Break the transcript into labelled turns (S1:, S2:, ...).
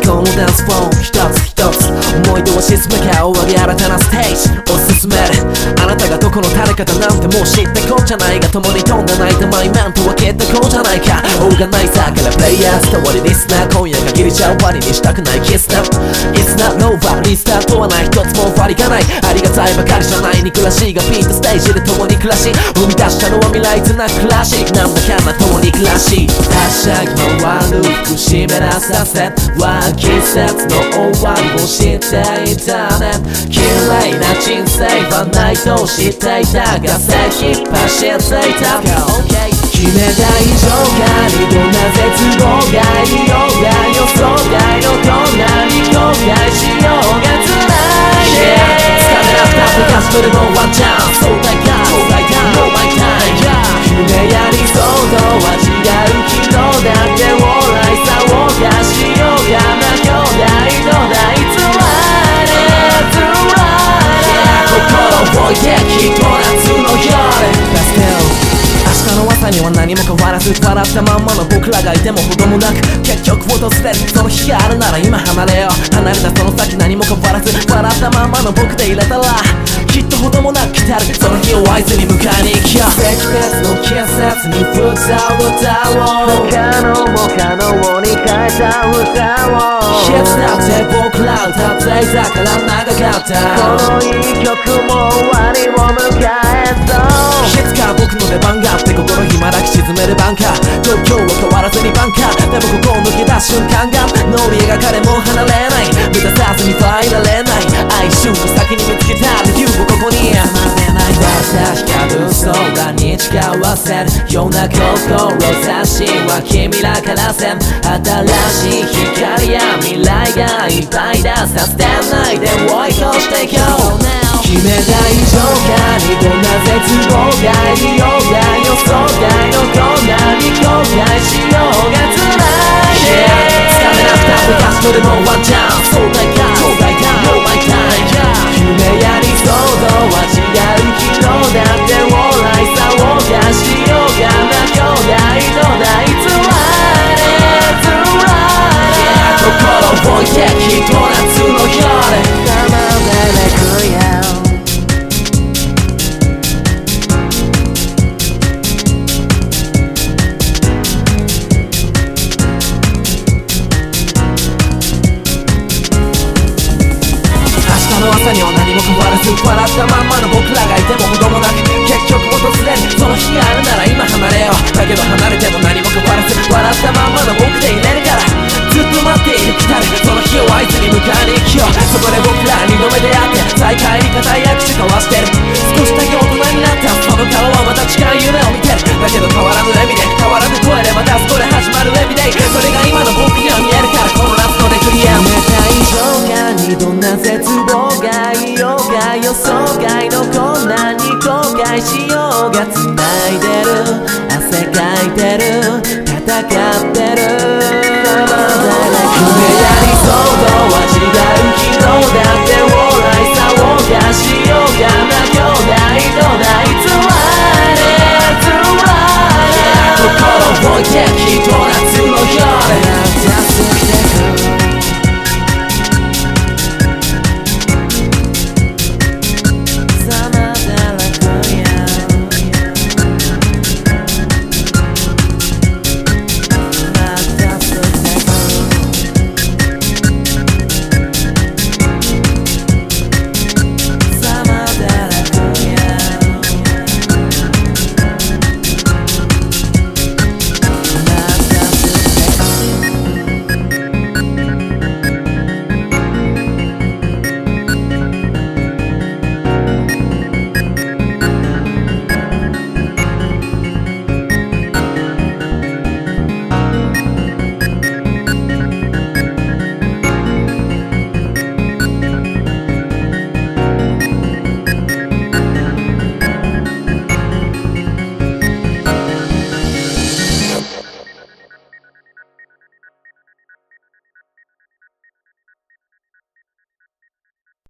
S1: このダンスフォーン一つ一つ思い出を沈め顔を上げ新たなステージを進め。るあなたがどこの誰かだなんてもう知ってこうじゃないが共に飛んで泣いたマイマンと分けたこうじゃないか。オーガナイザーからプレイヤーストーリーリスナー今夜限りじゃ終わりにしたくない。キスナップ It's not over リスタートはない。一つも終わりがない。ありがたいばかりじゃない。憎らしいがピートステージでなクラシックなんだかんだ共に暮らし。はしゃぎ回る服湿らさせは季節の終わりを知っていたね。綺麗な人生はないと知っていたが先走っていた決めた以上がにどんな絶望がいようが予想外のこんなに後悔しようが辛い。Yeah 掴めなった昔それもワンチャンそには何も変わらず笑ったまんまの僕らがいてもほどもなく結局訪れるその日があるなら今離れよう離れたその先何も変わらず笑ったまんまの僕でいれたらきっとほどもなく来たるその日を合図に迎えに行きよう赤別の季節に歌を歌おう不可能も可能に変えた歌をいつだって僕ら歌っていたから長かった。このいい曲も終わりを迎えそういつか僕の出番があって心暇なき沈めるバンカー状況は変わらずにバンカーでもここを抜け出す瞬間が脳裏描かれもう離れない。目指さずにと会いられない。哀愁の先に見つけた理由をここにまでないだ光る空に誓わせる。ような心差しは君らからせん。新しい光や未来がいっぱい出させてない。で追い越していこう。決めた以上か。にどんな絶望がい。笑ったまんまの僕らがいてもほどもなく結局訪れる。その日がある。なら今離れようだけど離れても何も変わらず笑ったまんまの僕でいれる。からずっと待っている。来たる。その日をあいつに迎えに行きようそこで僕ら二度目出会って再会に固い握手交わしてる。少しだけ大人になったその顔はまた違う予想外のこんなに後悔しようが繋いでる